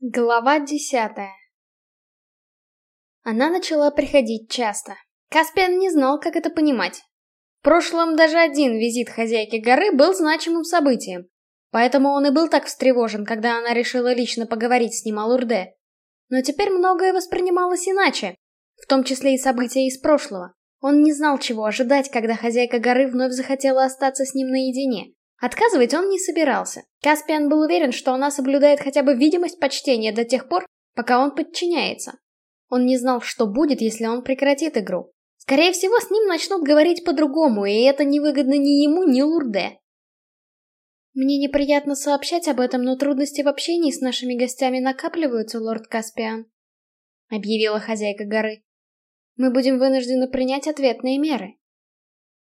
Глава десятая Она начала приходить часто. Каспиан не знал, как это понимать. В прошлом даже один визит хозяйки горы был значимым событием. Поэтому он и был так встревожен, когда она решила лично поговорить с ним о Лурде. Но теперь многое воспринималось иначе, в том числе и события из прошлого. Он не знал, чего ожидать, когда хозяйка горы вновь захотела остаться с ним наедине. Отказывать он не собирался. Каспиан был уверен, что она соблюдает хотя бы видимость почтения до тех пор, пока он подчиняется. Он не знал, что будет, если он прекратит игру. Скорее всего, с ним начнут говорить по-другому, и это невыгодно ни ему, ни Лурде. Мне неприятно сообщать об этом, но трудности в общении с нашими гостями накапливаются, лорд Каспиан, — объявила хозяйка горы. Мы будем вынуждены принять ответные меры.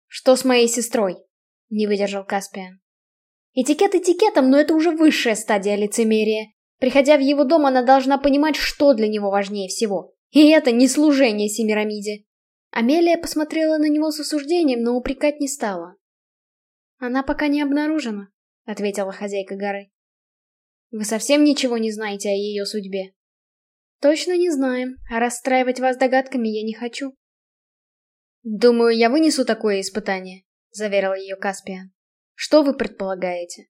Что с моей сестрой? — не выдержал Каспиан. Этикет этикетом, но это уже высшая стадия лицемерия. Приходя в его дом, она должна понимать, что для него важнее всего. И это не служение Семирамиде. Амелия посмотрела на него с осуждением, но упрекать не стала. «Она пока не обнаружена», — ответила хозяйка горы. «Вы совсем ничего не знаете о ее судьбе?» «Точно не знаем, а расстраивать вас догадками я не хочу». «Думаю, я вынесу такое испытание», — заверил ее Каспиан. Что вы предполагаете?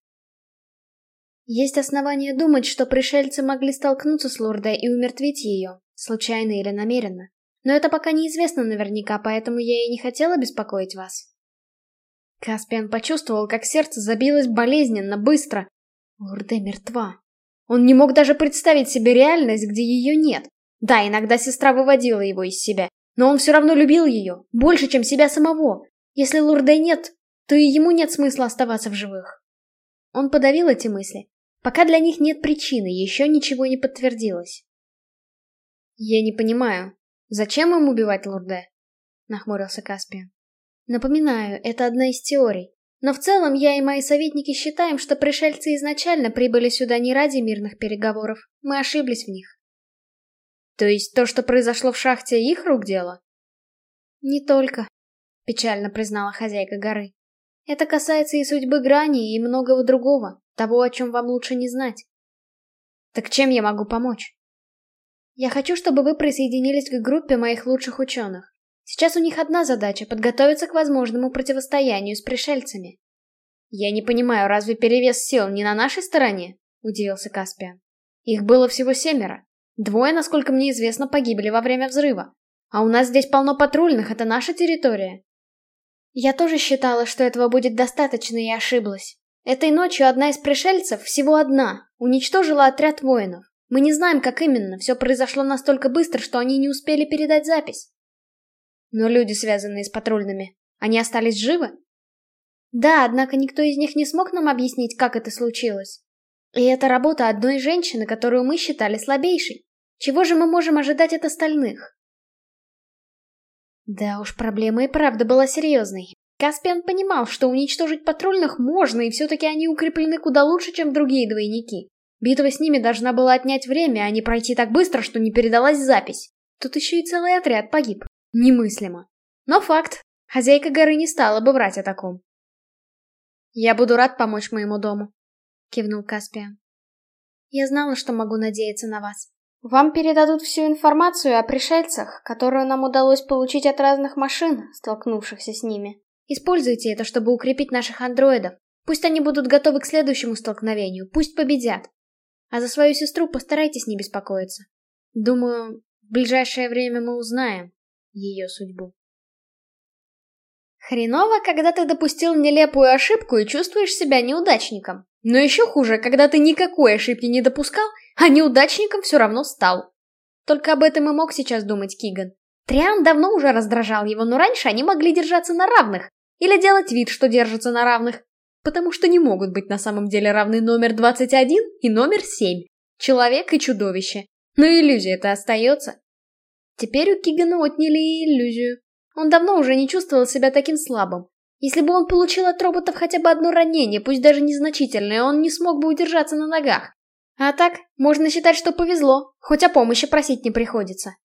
Есть основания думать, что пришельцы могли столкнуться с Лурдой и умертвить ее, случайно или намеренно. Но это пока неизвестно наверняка, поэтому я и не хотела беспокоить вас. Каспиан почувствовал, как сердце забилось болезненно, быстро. Лурде мертва. Он не мог даже представить себе реальность, где ее нет. Да, иногда сестра выводила его из себя, но он все равно любил ее, больше, чем себя самого. Если Лурде нет, то и ему нет смысла оставаться в живых. Он подавил эти мысли. Пока для них нет причины, еще ничего не подтвердилось. «Я не понимаю, зачем им убивать Лурде?» — нахмурился Каспиан. «Напоминаю, это одна из теорий. Но в целом я и мои советники считаем, что пришельцы изначально прибыли сюда не ради мирных переговоров. Мы ошиблись в них». «То есть то, что произошло в шахте, их рук дело?» «Не только», — печально признала хозяйка горы. Это касается и судьбы Грани, и многого другого, того, о чем вам лучше не знать. Так чем я могу помочь? Я хочу, чтобы вы присоединились к группе моих лучших ученых. Сейчас у них одна задача — подготовиться к возможному противостоянию с пришельцами. Я не понимаю, разве перевес сил не на нашей стороне? Удивился Каспиан. Их было всего семеро. Двое, насколько мне известно, погибли во время взрыва. А у нас здесь полно патрульных, это наша территория. Я тоже считала, что этого будет достаточно и ошиблась. Этой ночью одна из пришельцев, всего одна, уничтожила отряд воинов. Мы не знаем, как именно, все произошло настолько быстро, что они не успели передать запись. Но люди, связанные с патрульными, они остались живы? Да, однако никто из них не смог нам объяснить, как это случилось. И это работа одной женщины, которую мы считали слабейшей. Чего же мы можем ожидать от остальных? Да уж, проблема и правда была серьезной. Каспиан понимал, что уничтожить патрульных можно, и все-таки они укреплены куда лучше, чем другие двойники. Битва с ними должна была отнять время, а не пройти так быстро, что не передалась запись. Тут еще и целый отряд погиб. Немыслимо. Но факт. Хозяйка горы не стала бы врать о таком. «Я буду рад помочь моему дому», — кивнул Каспиан. «Я знала, что могу надеяться на вас. Вам передадут всю информацию о пришельцах, которую нам удалось получить от разных машин, столкнувшихся с ними. Используйте это, чтобы укрепить наших андроидов. Пусть они будут готовы к следующему столкновению, пусть победят. А за свою сестру постарайтесь не беспокоиться. Думаю, в ближайшее время мы узнаем ее судьбу. Хреново, когда ты допустил нелепую ошибку и чувствуешь себя неудачником. Но еще хуже, когда ты никакой ошибки не допускал, а неудачником все равно стал. Только об этом и мог сейчас думать Киган. Триан давно уже раздражал его, но раньше они могли держаться на равных. Или делать вид, что держатся на равных. Потому что не могут быть на самом деле равны номер 21 и номер 7. Человек и чудовище. Но иллюзия-то остается. Теперь у Кигана отняли и иллюзию. Он давно уже не чувствовал себя таким слабым. Если бы он получил от роботов хотя бы одно ранение, пусть даже незначительное, он не смог бы удержаться на ногах. А так, можно считать, что повезло, хоть о помощи просить не приходится.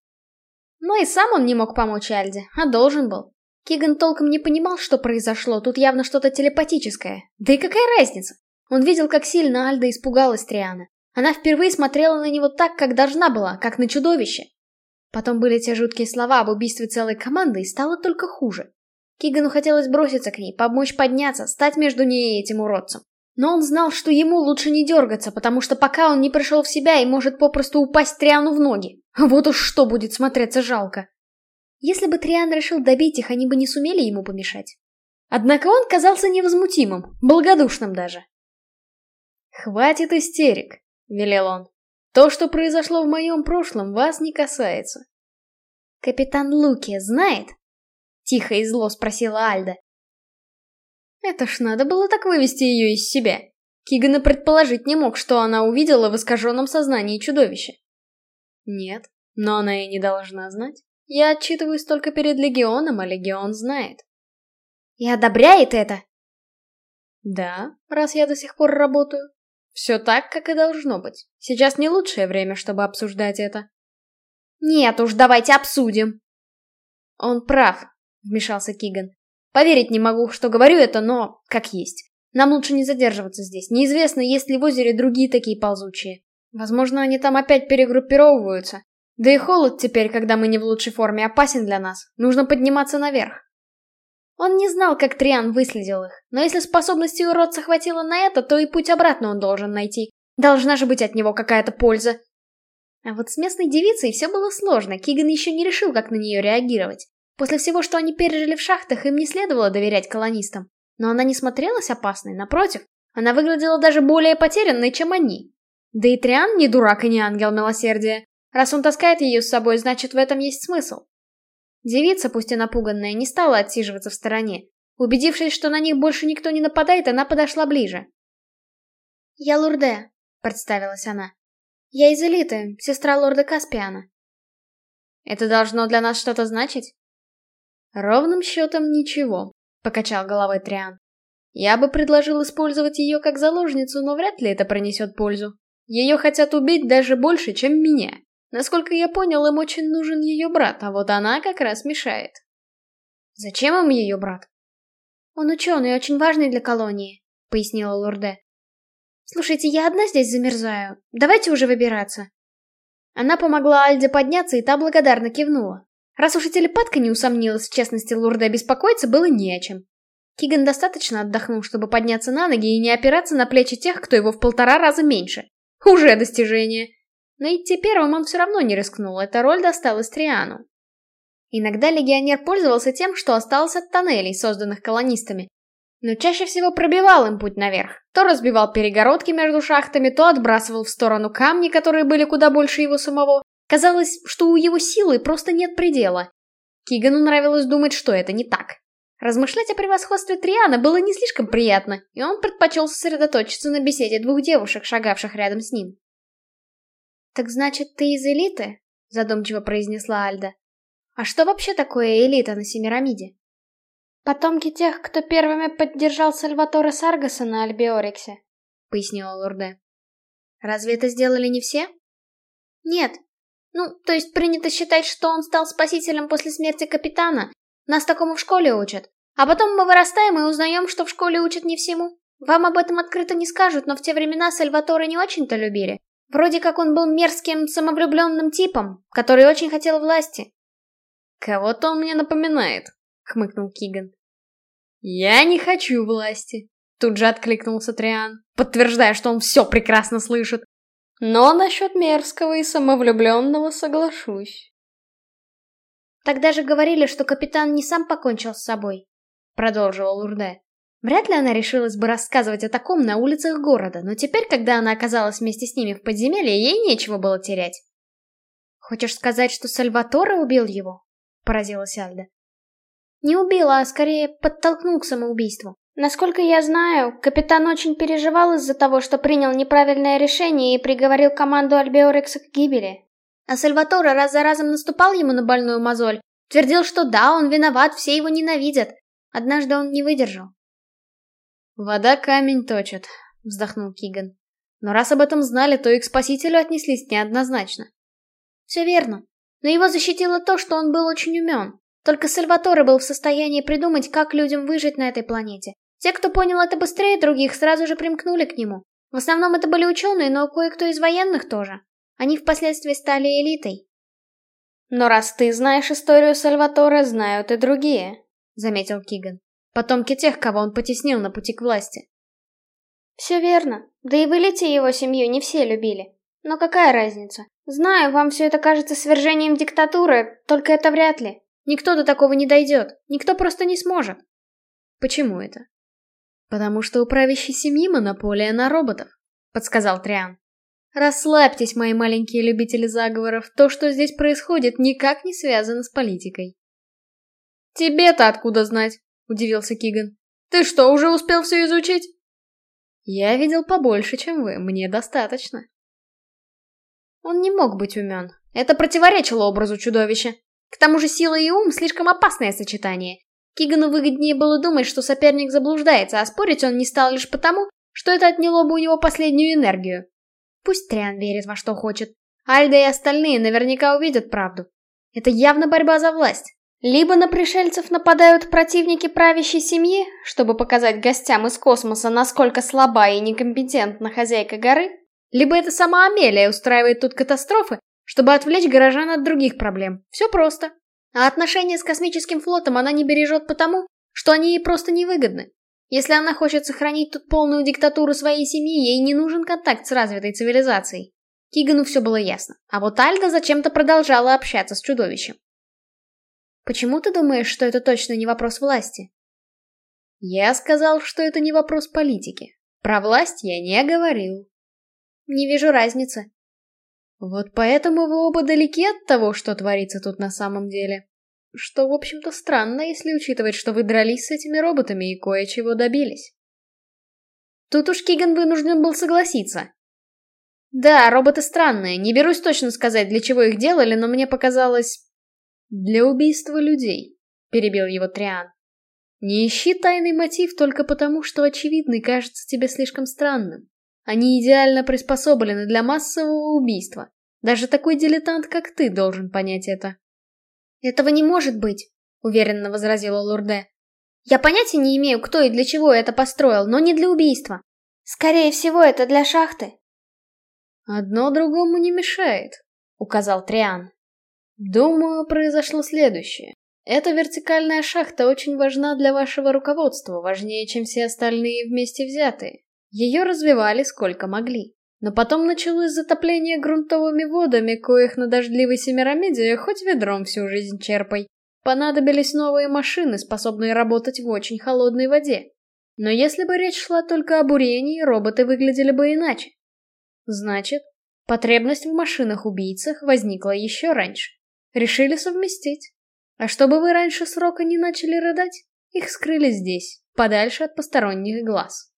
Но и сам он не мог помочь Альде, а должен был. Киган толком не понимал, что произошло, тут явно что-то телепатическое. Да и какая разница? Он видел, как сильно Альда испугалась Триана. Она впервые смотрела на него так, как должна была, как на чудовище. Потом были те жуткие слова об убийстве целой команды, и стало только хуже. Кигану хотелось броситься к ней, помочь подняться, стать между ней и этим уродцем. Но он знал, что ему лучше не дергаться, потому что пока он не пришел в себя и может попросту упасть Триану в ноги. Вот уж что будет смотреться жалко. Если бы Триан решил добить их, они бы не сумели ему помешать. Однако он казался невозмутимым, благодушным даже. «Хватит истерик», — велел он. «То, что произошло в моем прошлом, вас не касается». «Капитан Луки знает?» — тихо и зло спросила Альда. Это ж надо было так вывести ее из себя. Киган и предположить не мог, что она увидела в искаженном сознании чудовище. Нет, но она и не должна знать. Я отчитываюсь только перед Легионом, а Легион знает. И одобряет это? Да, раз я до сих пор работаю. Все так, как и должно быть. Сейчас не лучшее время, чтобы обсуждать это. Нет уж, давайте обсудим. Он прав, вмешался Киган. Поверить не могу, что говорю это, но как есть. Нам лучше не задерживаться здесь. Неизвестно, есть ли в озере другие такие ползучие. Возможно, они там опять перегруппировываются. Да и холод теперь, когда мы не в лучшей форме, опасен для нас. Нужно подниматься наверх. Он не знал, как Триан выследил их, но если способности уродца хватило на это, то и путь обратно он должен найти. Должна же быть от него какая-то польза. А вот с местной девицей все было сложно, Киган еще не решил, как на нее реагировать. После всего, что они пережили в шахтах, им не следовало доверять колонистам. Но она не смотрелась опасной, напротив, она выглядела даже более потерянной, чем они. Да и Триан не дурак и не ангел милосердия. Раз он таскает ее с собой, значит в этом есть смысл. Девица, пусть и напуганная, не стала отсиживаться в стороне. Убедившись, что на них больше никто не нападает, она подошла ближе. «Я Лурде», — представилась она. «Я из элиты, сестра лорда Каспиана». «Это должно для нас что-то значить?» «Ровным счетом ничего», — покачал головой Триан. «Я бы предложил использовать ее как заложницу, но вряд ли это принесет пользу. Ее хотят убить даже больше, чем меня. Насколько я понял, им очень нужен ее брат, а вот она как раз мешает». «Зачем им ее брат?» «Он ученый, очень важный для колонии», — пояснила Лурде. «Слушайте, я одна здесь замерзаю. Давайте уже выбираться». Она помогла Альде подняться, и та благодарно кивнула. Раз уж и телепатка не усомнилась в честности Лурда, беспокоиться было не о чем. Киган достаточно отдохнул, чтобы подняться на ноги и не опираться на плечи тех, кто его в полтора раза меньше. Уже достижение. Но идти первым он все равно не рискнул, эта роль досталась Триану. Иногда легионер пользовался тем, что осталось от тоннелей, созданных колонистами. Но чаще всего пробивал им путь наверх. То разбивал перегородки между шахтами, то отбрасывал в сторону камни, которые были куда больше его самого, Казалось, что у его силы просто нет предела. Кигану нравилось думать, что это не так. Размышлять о превосходстве Триана было не слишком приятно, и он предпочел сосредоточиться на беседе двух девушек, шагавших рядом с ним. «Так значит, ты из элиты?» — задумчиво произнесла Альда. «А что вообще такое элита на Семирамиде?» «Потомки тех, кто первыми поддержал Сальватора Саргаса на Альбиориксе», — пояснила Лурде. «Разве это сделали не все?» «Нет, ну, то есть принято считать, что он стал спасителем после смерти капитана. Нас такому в школе учат. А потом мы вырастаем и узнаем, что в школе учат не всему. Вам об этом открыто не скажут, но в те времена Сальваторе не очень-то любили. Вроде как он был мерзким, самовлюбленным типом, который очень хотел власти. «Кого-то он мне напоминает», — хмыкнул Киган. «Я не хочу власти», — тут же откликнулся Триан, подтверждая, что он все прекрасно слышит. Но насчет мерзкого и самовлюбленного соглашусь. Тогда же говорили, что капитан не сам покончил с собой, продолжила Лурде. Вряд ли она решилась бы рассказывать о таком на улицах города, но теперь, когда она оказалась вместе с ними в подземелье, ей нечего было терять. «Хочешь сказать, что Сальваторе убил его?» — поразилась Альда. «Не убил, а скорее подтолкнул к самоубийству. Насколько я знаю, капитан очень переживал из-за того, что принял неправильное решение и приговорил команду Альбеорекса к гибели. А Сальваторе раз за разом наступал ему на больную мозоль, твердил, что да, он виноват, все его ненавидят. Однажды он не выдержал. «Вода камень точит», — вздохнул Киган. «Но раз об этом знали, то и к спасителю отнеслись неоднозначно». «Все верно. Но его защитило то, что он был очень умен. Только Сальваторе был в состоянии придумать, как людям выжить на этой планете. Те, кто понял это быстрее других, сразу же примкнули к нему. В основном это были ученые, но кое-кто из военных тоже. Они впоследствии стали элитой. Но раз ты знаешь историю Сальватора, знают и другие, заметил Киган. Потомки тех, кого он потеснил на пути к власти. Все верно. Да и в элите его семью не все любили. Но какая разница? Знаю, вам все это кажется свержением диктатуры, только это вряд ли. Никто до такого не дойдет. Никто просто не сможет. Почему это? Потому что у правящей семьи монополия на роботов, подсказал Триан. Расслабьтесь, мои маленькие любители заговоров, то, что здесь происходит, никак не связано с политикой. Тебе-то откуда знать? Удивился Киган. Ты что, уже успел все изучить? Я видел побольше, чем вы, мне достаточно. Он не мог быть умен. Это противоречило образу чудовища. К тому же сила и ум слишком опасное сочетание. Кигану выгоднее было думать, что соперник заблуждается, а спорить он не стал лишь потому, что это отняло бы у него последнюю энергию. Пусть Триан верит во что хочет. Альда и остальные наверняка увидят правду. Это явно борьба за власть. Либо на пришельцев нападают противники правящей семьи, чтобы показать гостям из космоса, насколько слаба и некомпетентна хозяйка горы, либо это сама Амелия устраивает тут катастрофы, чтобы отвлечь горожан от других проблем. Все просто. А отношения с космическим флотом она не бережет потому, что они ей просто невыгодны. Если она хочет сохранить тут полную диктатуру своей семьи, ей не нужен контакт с развитой цивилизацией. Кигану все было ясно, а вот Альда зачем-то продолжала общаться с чудовищем. Почему ты думаешь, что это точно не вопрос власти? Я сказал, что это не вопрос политики. Про власть я не говорил. Не вижу разницы. Вот поэтому вы оба далеки от того, что творится тут на самом деле. Что, в общем-то, странно, если учитывать, что вы дрались с этими роботами и кое-чего добились. Тут уж Киган вынужден был согласиться. Да, роботы странные, не берусь точно сказать, для чего их делали, но мне показалось... «Для убийства людей», — перебил его Триан. «Не ищи тайный мотив только потому, что очевидный кажется тебе слишком странным. Они идеально приспособлены для массового убийства. Даже такой дилетант, как ты, должен понять это». «Этого не может быть», — уверенно возразила Лурде. «Я понятия не имею, кто и для чего это построил, но не для убийства. Скорее всего, это для шахты». «Одно другому не мешает», — указал Триан. Думаю, произошло следующее. Эта вертикальная шахта очень важна для вашего руководства, важнее, чем все остальные вместе взятые. Ее развивали сколько могли. Но потом началось затопление грунтовыми водами, коих на дождливой Семирамиде хоть ведром всю жизнь черпай. Понадобились новые машины, способные работать в очень холодной воде. Но если бы речь шла только о бурении, роботы выглядели бы иначе. Значит, потребность в машинах-убийцах возникла еще раньше. Решили совместить. А чтобы вы раньше срока не начали рыдать, их скрыли здесь, подальше от посторонних глаз.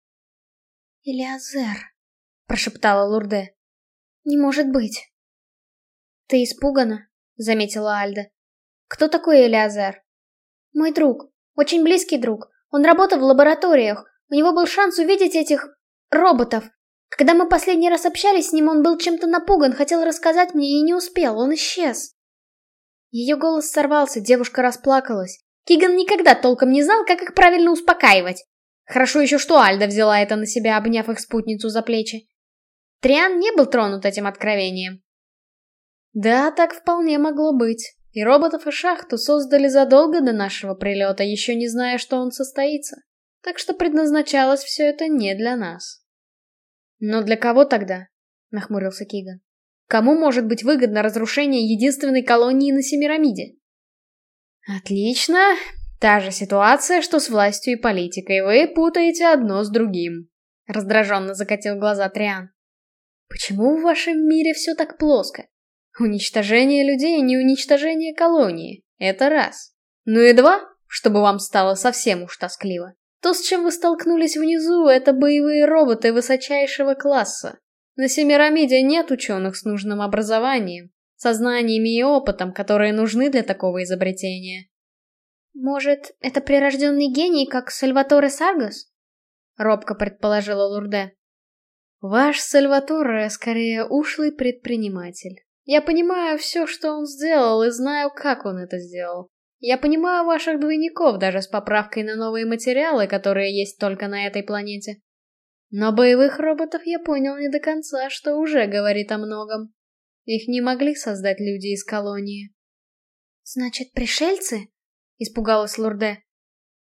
«Элиазер», — прошептала Лурде. «Не может быть». «Ты испугана?» — заметила Альда. «Кто такой Элиазер?» «Мой друг. Очень близкий друг. Он работал в лабораториях. У него был шанс увидеть этих... роботов. Когда мы последний раз общались с ним, он был чем-то напуган, хотел рассказать мне и не успел. Он исчез». Ее голос сорвался, девушка расплакалась. Киган никогда толком не знал, как их правильно успокаивать. Хорошо еще, что Альда взяла это на себя, обняв их спутницу за плечи. Триан не был тронут этим откровением. Да, так вполне могло быть. И роботов и шахту создали задолго до нашего прилета, еще не зная, что он состоится. Так что предназначалось все это не для нас. Но для кого тогда? Нахмурился Киган. Кому может быть выгодно разрушение единственной колонии на Семирамиде? Отлично. Та же ситуация, что с властью и политикой. Вы путаете одно с другим. Раздраженно закатил глаза Триан. Почему в вашем мире все так плоско? Уничтожение людей, не уничтожение колонии. Это раз. Ну и два, чтобы вам стало совсем уж тоскливо. То, с чем вы столкнулись внизу, это боевые роботы высочайшего класса. На Семирамиде нет ученых с нужным образованием, сознаниями и опытом, которые нужны для такого изобретения. Может, это прирожденный гений, как Сальваторе Саргас? Робко предположила Лурде. Ваш Сальваторе скорее ушлый предприниматель. Я понимаю все, что он сделал, и знаю, как он это сделал. Я понимаю ваших двойников, даже с поправкой на новые материалы, которые есть только на этой планете. Но боевых роботов я понял не до конца, что уже говорит о многом. Их не могли создать люди из колонии. «Значит, пришельцы?» — испугалась Лурде.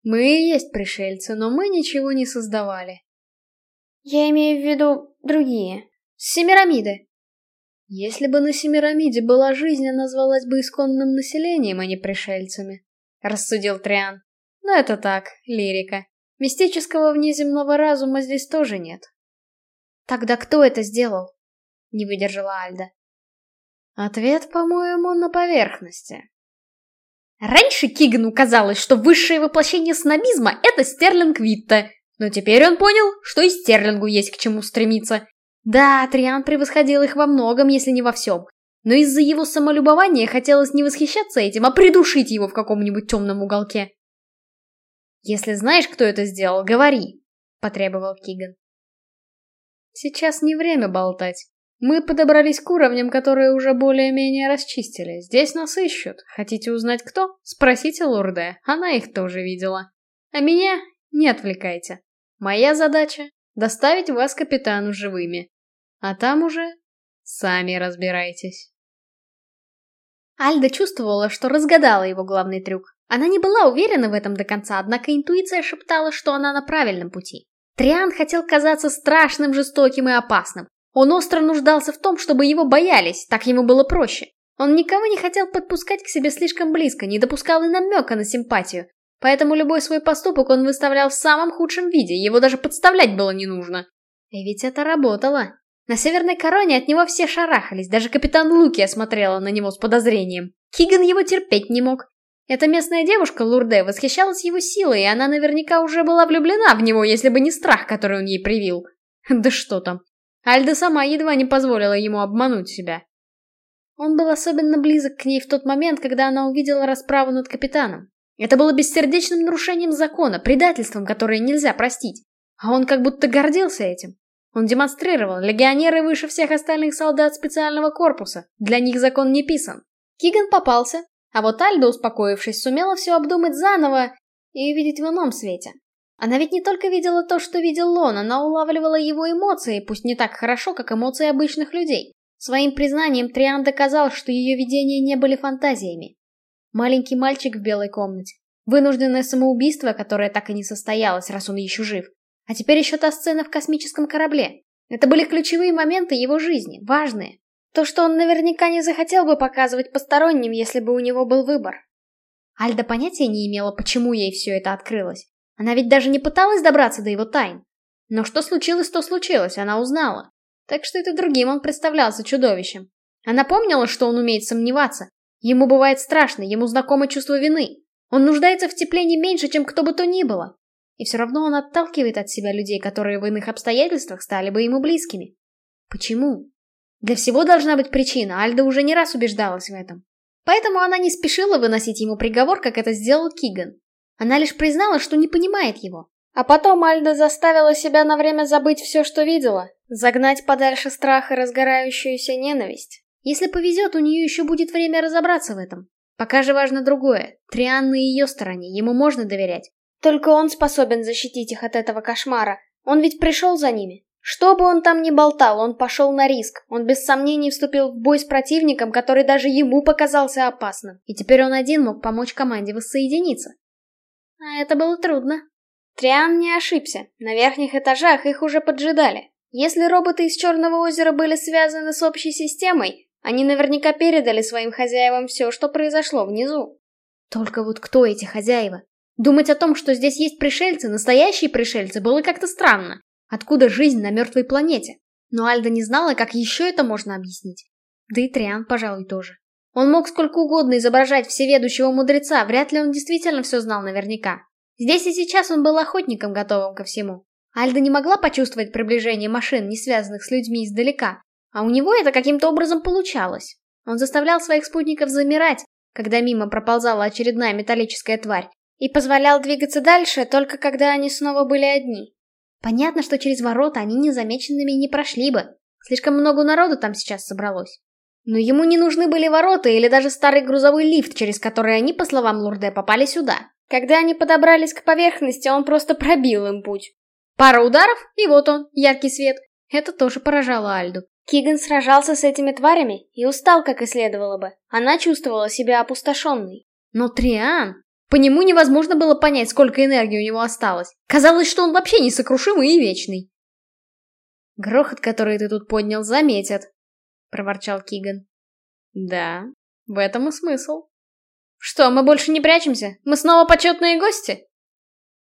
«Мы и есть пришельцы, но мы ничего не создавали». «Я имею в виду другие. Семирамиды». «Если бы на Семирамиде была жизнь, она назвалась бы исконным населением, а не пришельцами», — рассудил Триан. «Но это так, лирика. Мистического внеземного разума здесь тоже нет. Тогда кто это сделал? Не выдержала Альда. Ответ, по-моему, на поверхности. Раньше Кигану казалось, что высшее воплощение снобизма — это Стерлинг Витта, но теперь он понял, что и Стерлингу есть к чему стремиться. Да, Триан превосходил их во многом, если не во всем, но из-за его самолюбования хотелось не восхищаться этим, а придушить его в каком-нибудь темном уголке. «Если знаешь, кто это сделал, говори», — потребовал Киган. «Сейчас не время болтать. Мы подобрались к уровням, которые уже более-менее расчистили. Здесь нас ищут. Хотите узнать, кто? Спросите Лурде, она их тоже видела. А меня не отвлекайте. Моя задача — доставить вас капитану живыми. А там уже сами разбирайтесь». Альда чувствовала, что разгадала его главный трюк. Она не была уверена в этом до конца, однако интуиция шептала, что она на правильном пути. Триан хотел казаться страшным, жестоким и опасным. Он остро нуждался в том, чтобы его боялись, так ему было проще. Он никого не хотел подпускать к себе слишком близко, не допускал и намека на симпатию. Поэтому любой свой поступок он выставлял в самом худшем виде, его даже подставлять было не нужно. И ведь это работало. На Северной Короне от него все шарахались, даже капитан Луки осмотрела на него с подозрением. Киган его терпеть не мог. Эта местная девушка, Лурде, восхищалась его силой, и она наверняка уже была влюблена в него, если бы не страх, который он ей привил. Да что там. Альда сама едва не позволила ему обмануть себя. Он был особенно близок к ней в тот момент, когда она увидела расправу над капитаном. Это было бессердечным нарушением закона, предательством, которое нельзя простить. А он как будто гордился этим. Он демонстрировал, легионеры выше всех остальных солдат специального корпуса. Для них закон не писан. Киган попался, а вот Альда, успокоившись, сумела все обдумать заново и увидеть в ином свете. Она ведь не только видела то, что видел Лон, она улавливала его эмоции, пусть не так хорошо, как эмоции обычных людей. Своим признанием Триан доказал, что ее видения не были фантазиями. Маленький мальчик в белой комнате. Вынужденное самоубийство, которое так и не состоялось, раз он еще жив. А теперь еще та сцена в космическом корабле. Это были ключевые моменты его жизни, важные. То, что он наверняка не захотел бы показывать посторонним, если бы у него был выбор. Альда понятия не имела, почему ей все это открылось. Она ведь даже не пыталась добраться до его тайн. Но что случилось, то случилось, она узнала. Так что это другим он представлялся чудовищем. Она помнила, что он умеет сомневаться. Ему бывает страшно, ему знакомо чувство вины. Он нуждается в тепле не меньше, чем кто бы то ни было. И все равно он отталкивает от себя людей, которые в иных обстоятельствах стали бы ему близкими. Почему? Для всего должна быть причина, Альда уже не раз убеждалась в этом. Поэтому она не спешила выносить ему приговор, как это сделал Киган. Она лишь признала, что не понимает его. А потом Альда заставила себя на время забыть все, что видела, загнать подальше страх и разгорающуюся ненависть. Если повезет, у нее еще будет время разобраться в этом. Пока же важно другое. Триан на ее стороне, ему можно доверять. Только он способен защитить их от этого кошмара. Он ведь пришел за ними. Что бы он там ни болтал, он пошел на риск. Он без сомнений вступил в бой с противником, который даже ему показался опасным. И теперь он один мог помочь команде воссоединиться. А это было трудно. Триан не ошибся. На верхних этажах их уже поджидали. Если роботы из Черного озера были связаны с общей системой, они наверняка передали своим хозяевам все, что произошло внизу. Только вот кто эти хозяева? Думать о том, что здесь есть пришельцы, настоящие пришельцы, было как-то странно. Откуда жизнь на мертвой планете? Но Альда не знала, как еще это можно объяснить. Да и Триан, пожалуй, тоже. Он мог сколько угодно изображать всеведущего мудреца, вряд ли он действительно все знал наверняка. Здесь и сейчас он был охотником, готовым ко всему. Альда не могла почувствовать приближение машин, не связанных с людьми издалека, а у него это каким-то образом получалось. Он заставлял своих спутников замирать, когда мимо проползала очередная металлическая тварь, и позволял двигаться дальше, только когда они снова были одни. Понятно, что через ворота они незамеченными не прошли бы. Слишком много народу там сейчас собралось. Но ему не нужны были ворота или даже старый грузовой лифт, через который они, по словам Лурде, попали сюда. Когда они подобрались к поверхности, он просто пробил им путь. Пара ударов, и вот он, яркий свет. Это тоже поражало Альду. Киган сражался с этими тварями и устал, как и следовало бы. Она чувствовала себя опустошенной. Но Триан... По нему невозможно было понять, сколько энергии у него осталось. Казалось, что он вообще несокрушимый и вечный. «Грохот, который ты тут поднял, заметят», — проворчал Киган. «Да, в этом и смысл». «Что, мы больше не прячемся? Мы снова почетные гости?»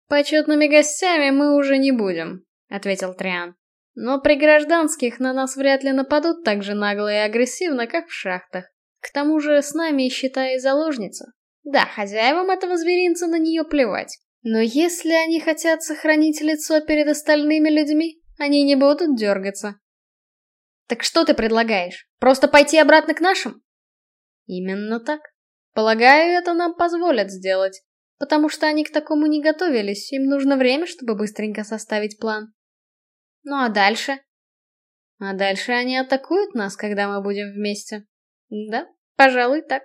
«Почетными гостями мы уже не будем», — ответил Триан. «Но при гражданских на нас вряд ли нападут так же нагло и агрессивно, как в шахтах. К тому же с нами, считай, заложница. Да, хозяевам этого зверинца на нее плевать. Но если они хотят сохранить лицо перед остальными людьми, они не будут дергаться. Так что ты предлагаешь? Просто пойти обратно к нашим? Именно так. Полагаю, это нам позволят сделать. Потому что они к такому не готовились, им нужно время, чтобы быстренько составить план. Ну а дальше? А дальше они атакуют нас, когда мы будем вместе. Да, пожалуй, так.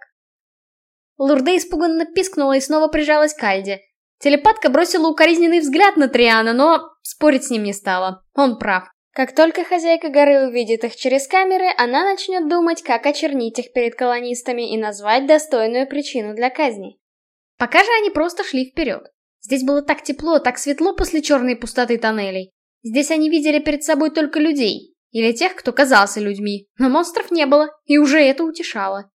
Лурде испуганно пискнула и снова прижалась к Альде. Телепатка бросила укоризненный взгляд на Триана, но спорить с ним не стала. Он прав. Как только хозяйка горы увидит их через камеры, она начнет думать, как очернить их перед колонистами и назвать достойную причину для казни. Пока же они просто шли вперед. Здесь было так тепло, так светло после черной пустоты тоннелей. Здесь они видели перед собой только людей. Или тех, кто казался людьми. Но монстров не было, и уже это утешало.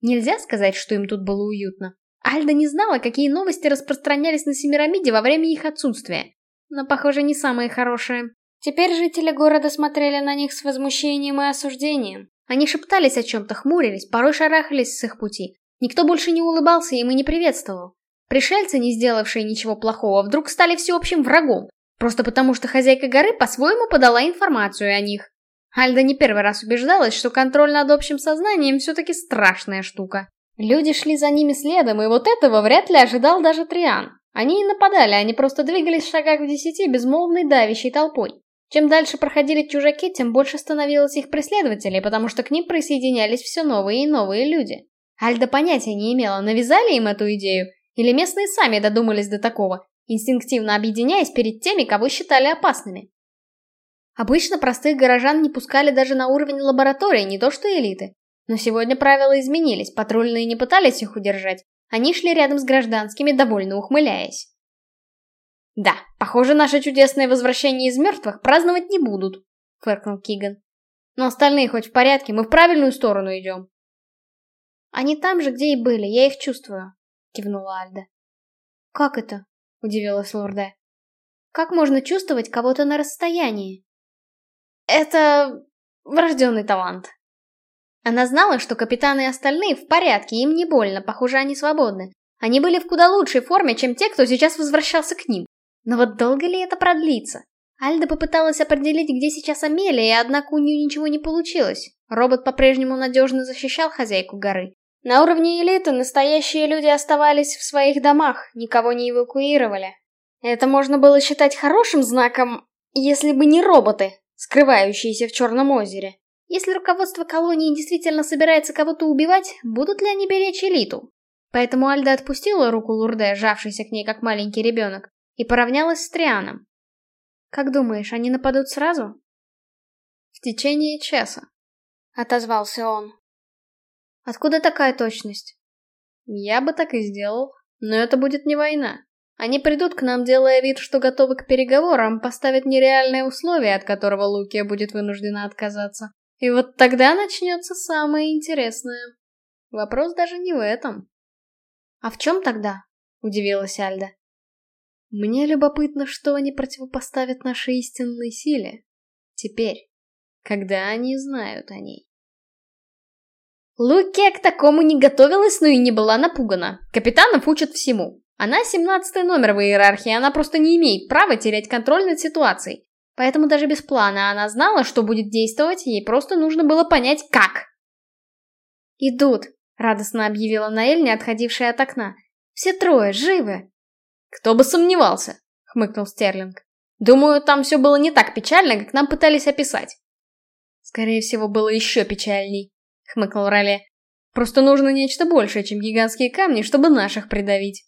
Нельзя сказать, что им тут было уютно. Альда не знала, какие новости распространялись на Семирамиде во время их отсутствия. Но, похоже, не самые хорошие. Теперь жители города смотрели на них с возмущением и осуждением. Они шептались о чем-то, хмурились, порой шарахались с их пути. Никто больше не улыбался им и не приветствовал. Пришельцы, не сделавшие ничего плохого, вдруг стали всеобщим врагом, просто потому что хозяйка горы по-своему подала информацию о них. Альда не первый раз убеждалась, что контроль над общим сознанием все-таки страшная штука. Люди шли за ними следом, и вот этого вряд ли ожидал даже Триан. Они не нападали, они просто двигались в шагах в десяти безмолвной давящей толпой. Чем дальше проходили чужаки, тем больше становилось их преследователей, потому что к ним присоединялись все новые и новые люди. Альда понятия не имела, навязали им эту идею, или местные сами додумались до такого, инстинктивно объединяясь перед теми, кого считали опасными. Обычно простых горожан не пускали даже на уровень лаборатории, не то что элиты. Но сегодня правила изменились, патрульные не пытались их удержать. Они шли рядом с гражданскими, довольно ухмыляясь. «Да, похоже, наше чудесное возвращение из мертвых праздновать не будут», — фыркнул Киган. «Но остальные хоть в порядке, мы в правильную сторону идем». «Они там же, где и были, я их чувствую», — кивнула Альда. «Как это?» — удивилась Лорде. «Как можно чувствовать кого-то на расстоянии?» Это... врожденный талант. Она знала, что капитаны и остальные в порядке, им не больно, похоже, они свободны. Они были в куда лучшей форме, чем те, кто сейчас возвращался к ним. Но вот долго ли это продлится? Альда попыталась определить, где сейчас Амелия, однако у нее ничего не получилось. Робот по-прежнему надежно защищал хозяйку горы. На уровне элиты настоящие люди оставались в своих домах, никого не эвакуировали. Это можно было считать хорошим знаком, если бы не роботы, скрывающиеся в Черном озере. Если руководство колонии действительно собирается кого-то убивать, будут ли они беречь элиту? Поэтому Альда отпустила руку Лурде, сжавшейся к ней как маленький ребенок, и поравнялась с Трианом. «Как думаешь, они нападут сразу?» «В течение часа», — отозвался он. «Откуда такая точность?» «Я бы так и сделал, но это будет не война. Они придут к нам, делая вид, что готовы к переговорам, поставят нереальные условия, от которого Лукия будет вынуждена отказаться. И вот тогда начнется самое интересное. Вопрос даже не в этом. «А в чем тогда?» — удивилась Альда. «Мне любопытно, что они противопоставят нашей истинной силе. Теперь, когда они знают о ней». Лукия к такому не готовилась, но и не была напугана. Капитанов учат всему. Она семнадцатый номер в иерархии, она просто не имеет права терять контроль над ситуацией. Поэтому даже без плана она знала, что будет действовать, ей просто нужно было понять, как. «Идут», — радостно объявила Наэль, не отходившая от окна. «Все трое, живы!» «Кто бы сомневался», — хмыкнул Стерлинг. «Думаю, там все было не так печально, как нам пытались описать». «Скорее всего, было еще печальней», — хмыкнул Роле. «Просто нужно нечто большее, чем гигантские камни, чтобы наших придавить».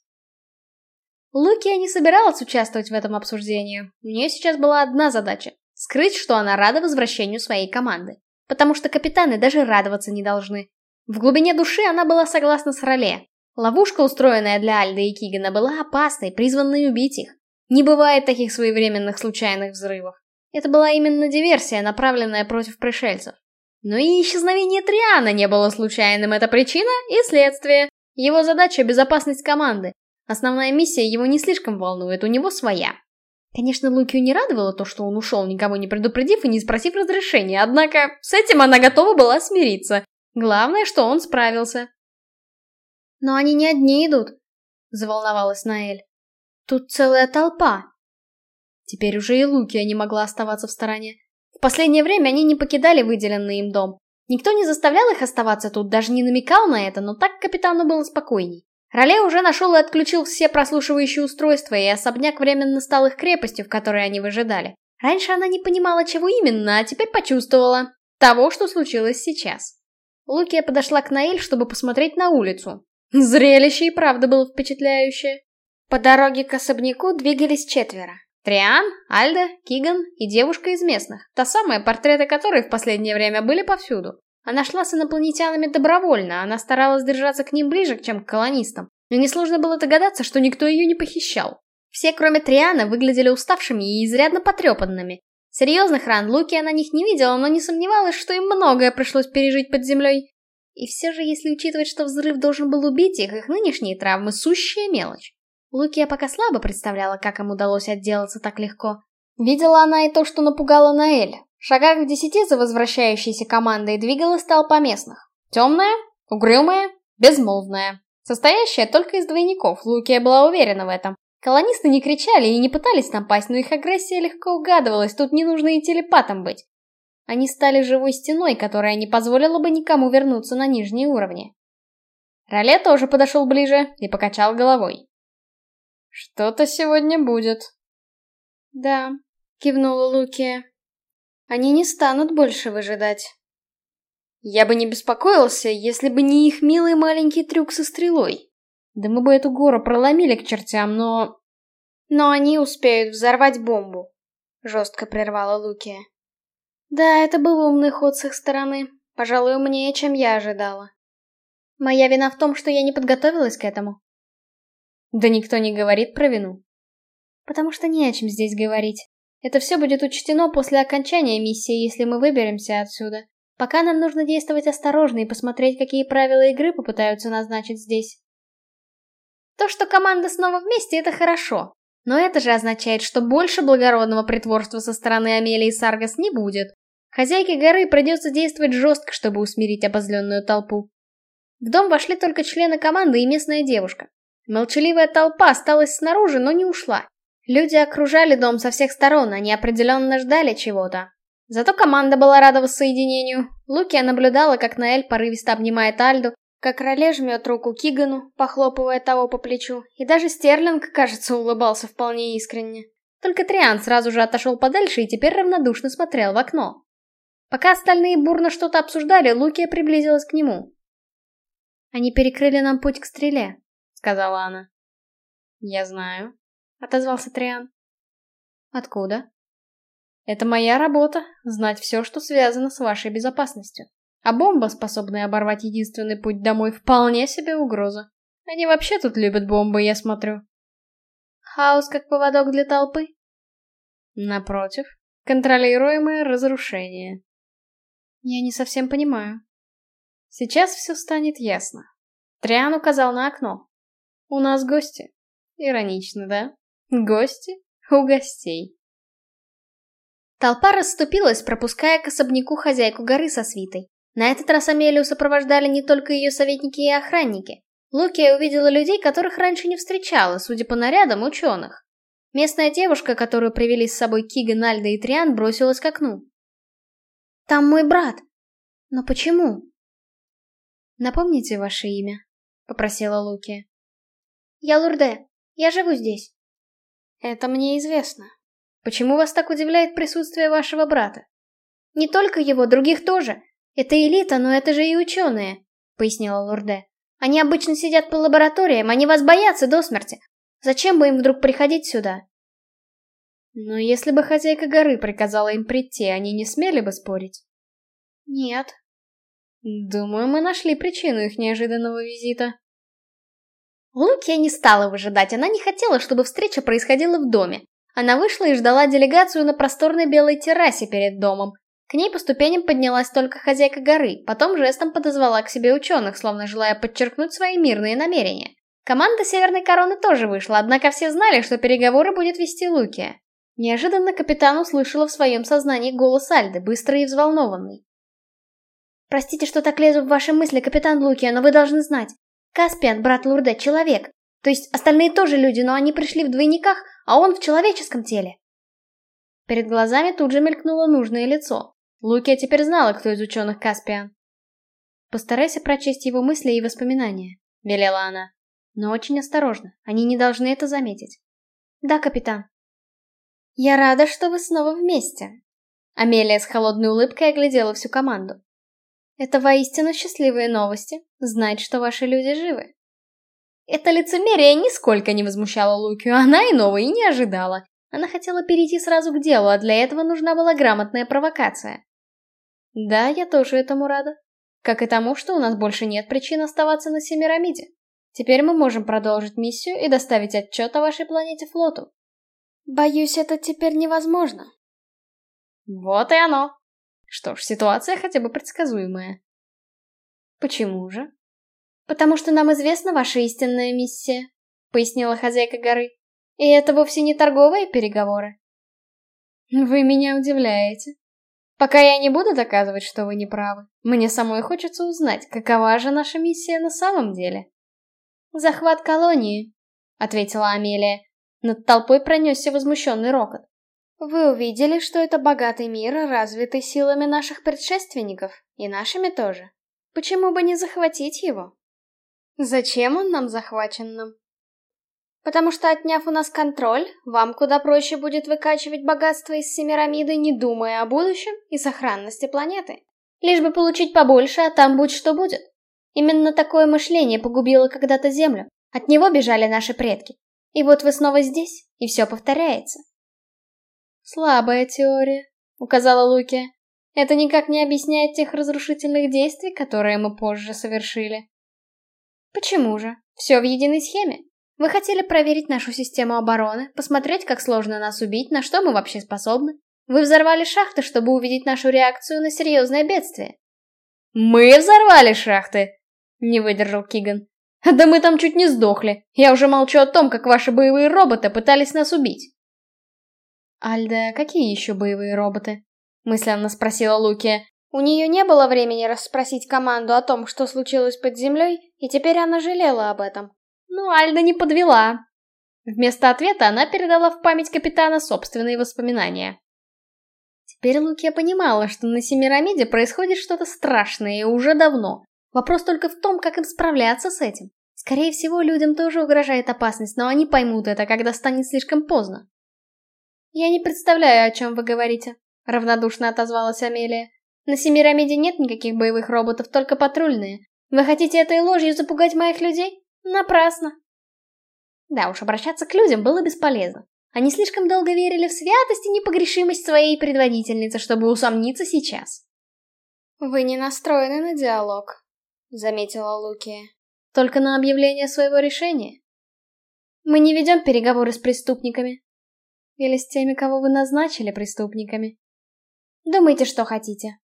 Лукия не собиралась участвовать в этом обсуждении. У нее сейчас была одна задача — скрыть, что она рада возвращению своей команды. Потому что капитаны даже радоваться не должны. В глубине души она была согласна с Роле. Ловушка, устроенная для Альды и Кигана, была опасной, призванной убить их. Не бывает таких своевременных случайных взрывов. Это была именно диверсия, направленная против пришельцев. Но и исчезновение Триана не было случайным, это причина и следствие. Его задача — безопасность команды. Основная миссия его не слишком волнует, у него своя. Конечно, Лукию не радовало то, что он ушел, никого не предупредив и не спросив разрешения, однако с этим она готова была смириться. Главное, что он справился. «Но они не одни идут», — заволновалась Наэль. «Тут целая толпа». Теперь уже и Лукия не могла оставаться в стороне. В последнее время они не покидали выделенный им дом. Никто не заставлял их оставаться тут, даже не намекал на это, но так капитану было спокойней. Роле уже нашел и отключил все прослушивающие устройства, и особняк временно стал их крепостью, в которой они выжидали. Раньше она не понимала, чего именно, а теперь почувствовала. Того, что случилось сейчас. Лукия подошла к Наэль, чтобы посмотреть на улицу. Зрелище и правда было впечатляющее. По дороге к особняку двигались четверо. Триан, Альда, Киган и девушка из местных, та самая, портреты которой в последнее время были повсюду. Она шла с инопланетянами добровольно, она старалась держаться к ним ближе, чем к колонистам. Но несложно было догадаться, что никто ее не похищал. Все, кроме Триана, выглядели уставшими и изрядно потрепанными. Серьезных ран Луки на них не видела, но не сомневалась, что им многое пришлось пережить под землей. И все же, если учитывать, что взрыв должен был убить их, их нынешние травмы — сущая мелочь. Лукия пока слабо представляла, как им удалось отделаться так легко. Видела она и то, что напугало Наэль. В шагах в десяти за возвращающейся командой двигалась толпа местных. Темная, угрюмая, безмолвная. Состоящая только из двойников, Лукия была уверена в этом. Колонисты не кричали и не пытались напасть, но их агрессия легко угадывалась, тут не нужно и телепатом быть. Они стали живой стеной, которая не позволила бы никому вернуться на нижние уровни. Роле тоже подошел ближе и покачал головой. «Что-то сегодня будет». «Да», — кивнула Лукия. Они не станут больше выжидать. Я бы не беспокоился, если бы не их милый маленький трюк со стрелой. Да мы бы эту гору проломили к чертям, но... Но они успеют взорвать бомбу, жестко прервала Лукия. Да, это был умный ход с их стороны. Пожалуй, умнее, чем я ожидала. Моя вина в том, что я не подготовилась к этому. Да никто не говорит про вину. Потому что не о чем здесь говорить. Это все будет учтено после окончания миссии, если мы выберемся отсюда. Пока нам нужно действовать осторожно и посмотреть, какие правила игры попытаются назначить здесь. То, что команда снова вместе, это хорошо. Но это же означает, что больше благородного притворства со стороны Амелии Саргас не будет. Хозяйке горы придется действовать жестко, чтобы усмирить обозленную толпу. В дом вошли только члены команды и местная девушка. Молчаливая толпа осталась снаружи, но не ушла. Люди окружали дом со всех сторон, они определенно ждали чего-то. Зато команда была рада воссоединению. Лукия наблюдала, как Наэль порывисто обнимает Альду, как Роле жмет руку Кигану, похлопывая того по плечу, и даже Стерлинг, кажется, улыбался вполне искренне. Только Триан сразу же отошел подальше и теперь равнодушно смотрел в окно. Пока остальные бурно что-то обсуждали, Лукия приблизилась к нему. «Они перекрыли нам путь к стреле», — сказала она. «Я знаю», — отозвался Триан. «Откуда?» «Это моя работа — знать все, что связано с вашей безопасностью. А бомба, способная оборвать единственный путь домой, вполне себе угроза. Они вообще тут любят бомбы, я смотрю». «Хаос как поводок для толпы?» «Напротив, контролируемое разрушение». «Я не совсем понимаю». «Сейчас все станет ясно». Триан указал на окно. «У нас гости». Иронично, да? Гости у гостей. Толпа расступилась, пропуская к особняку хозяйку горы со свитой. На этот раз Амелию сопровождали не только ее советники и охранники. Лукия увидела людей, которых раньше не встречала, судя по нарядам, ученых. Местная девушка, которую привели с собой Кига, Нальда и Триан, бросилась к окну. «Там мой брат. Но почему?» «Напомните ваше имя», — попросила Лукия. «Я Лурде. Я живу здесь». Это мне известно. Почему вас так удивляет присутствие вашего брата? Не только его, других тоже. Это элита, но это же и ученые, пояснила Лурде. Они обычно сидят по лабораториям, они вас боятся до смерти. Зачем бы им вдруг приходить сюда? Но если бы хозяйка горы приказала им прийти, они не смели бы спорить? Нет. Думаю, мы нашли причину их неожиданного визита. Лукия не стала выжидать, она не хотела, чтобы встреча происходила в доме. Она вышла и ждала делегацию на просторной белой террасе перед домом. К ней по ступеням поднялась только хозяйка горы, потом жестом подозвала к себе ученых, словно желая подчеркнуть свои мирные намерения. Команда Северной Короны тоже вышла, однако все знали, что переговоры будет вести Лукия. Неожиданно капитан услышала в своем сознании голос Альды, быстрый и взволнованный. «Простите, что так лезу в ваши мысли, капитан Лукия, но вы должны знать. Каспиан, брат Лурде, человек. То есть остальные тоже люди, но они пришли в двойниках, а он в человеческом теле». Перед глазами тут же мелькнуло нужное лицо. Лукия теперь знала, кто из ученых Каспиан. «Постарайся прочесть его мысли и воспоминания», — велела она. «Но очень осторожно, они не должны это заметить». «Да, капитан», «Я рада, что вы снова вместе». Амелия с холодной улыбкой оглядела всю команду. «Это воистину счастливые новости, знать, что ваши люди живы». Это лицемерие нисколько не возмущало Лукию, она иного и не ожидала. Она хотела перейти сразу к делу, а для этого нужна была грамотная провокация. Да, я тоже этому рада. Как и тому, что у нас больше нет причин оставаться на Семирамиде. Теперь мы можем продолжить миссию и доставить отчет о вашей планете флоту. Боюсь, это теперь невозможно. Вот и оно. Что ж, ситуация хотя бы предсказуемая. Почему же? Потому что нам известна ваша истинная миссия, пояснила хозяйка горы. И это вовсе не торговые переговоры. Вы меня удивляете. Пока я не буду доказывать, что вы не правы, мне самой хочется узнать, какова же наша миссия на самом деле. Захват колонии, ответила Амелия. Над толпой пронесся возмущенный рокот. Вы увидели, что это богатый мир, развитый силами наших предшественников, и нашими тоже. Почему бы не захватить его? Зачем он нам захвачен нам? Потому что, отняв у нас контроль, вам куда проще будет выкачивать богатство из Семирамиды, не думая о будущем и сохранности планеты. Лишь бы получить побольше, а там будь что будет. Именно такое мышление погубило когда-то Землю. От него бежали наши предки. И вот вы снова здесь, и все повторяется. Слабая теория, указала Луки. Это никак не объясняет тех разрушительных действий, которые мы позже совершили. Почему же? Все в единой схеме. Вы хотели проверить нашу систему обороны, посмотреть, как сложно нас убить, на что мы вообще способны. Вы взорвали шахты, чтобы увидеть нашу реакцию на серьезное бедствие. Мы взорвали шахты! Не выдержал Киган. Да мы там чуть не сдохли. Я уже молчу о том, как ваши боевые роботы пытались нас убить. Альда, какие еще боевые роботы? Мысленно спросила Луки. У нее не было времени расспросить команду о том, что случилось под землей, и теперь она жалела об этом. Ну, Альда не подвела. Вместо ответа она передала в память капитана собственные воспоминания. Теперь Лукия понимала, что на Семирамиде происходит что-то страшное и уже давно, Вопрос только в том, как им справляться с этим. Скорее всего, людям тоже угрожает опасность, но они поймут это, когда станет слишком поздно. «Я не представляю, о чем вы говорите», — равнодушно отозвалась Амелия. «На Семирамиде нет никаких боевых роботов, только патрульные. Вы хотите этой ложью запугать моих людей? Напрасно». Да уж, обращаться к людям было бесполезно. Они слишком долго верили в святость и непогрешимость своей предводительницы, чтобы усомниться сейчас. «Вы не настроены на диалог», — заметила Луки. «Только на объявление своего решения. Мы не ведем переговоры с преступниками. Или с теми, кого вы назначили преступниками. Думайте, что хотите».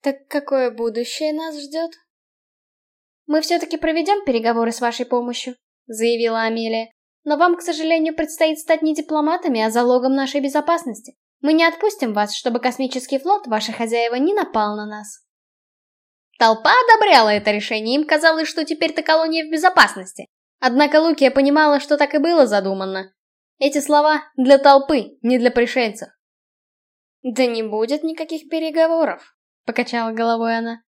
«Так какое будущее нас ждет?» «Мы все-таки проведем переговоры с вашей помощью», — заявила Амелия. «Но вам, к сожалению, предстоит стать не дипломатами, а залогом нашей безопасности. Мы не отпустим вас, чтобы космический флот, ваши хозяева, не напал на нас». Толпа одобряла это решение, им казалось, что теперь-то колония в безопасности. Однако Лукия понимала, что так и было задумано. Эти слова для толпы, не для пришельцев. «Да не будет никаких переговоров», — покачала головой она.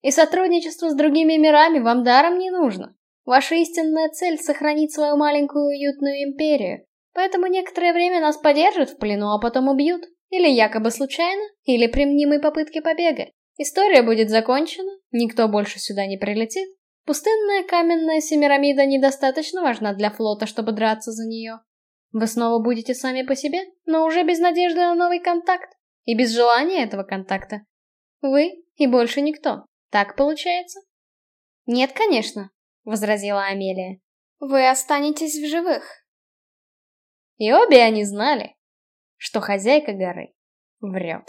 «И сотрудничество с другими мирами вам даром не нужно. Ваша истинная цель — сохранить свою маленькую уютную империю. Поэтому некоторое время нас подержат в плену, а потом убьют. Или якобы случайно, или при мнимой попытке побега. История будет закончена, никто больше сюда не прилетит, Пустынная каменная Семирамида недостаточно важна для флота, чтобы драться за нее. Вы снова будете сами по себе, но уже без надежды на новый контакт. И без желания этого контакта. Вы и больше никто. Так получается? Нет, конечно, возразила Амелия. Вы останетесь в живых. И обе они знали, что хозяйка горы врет.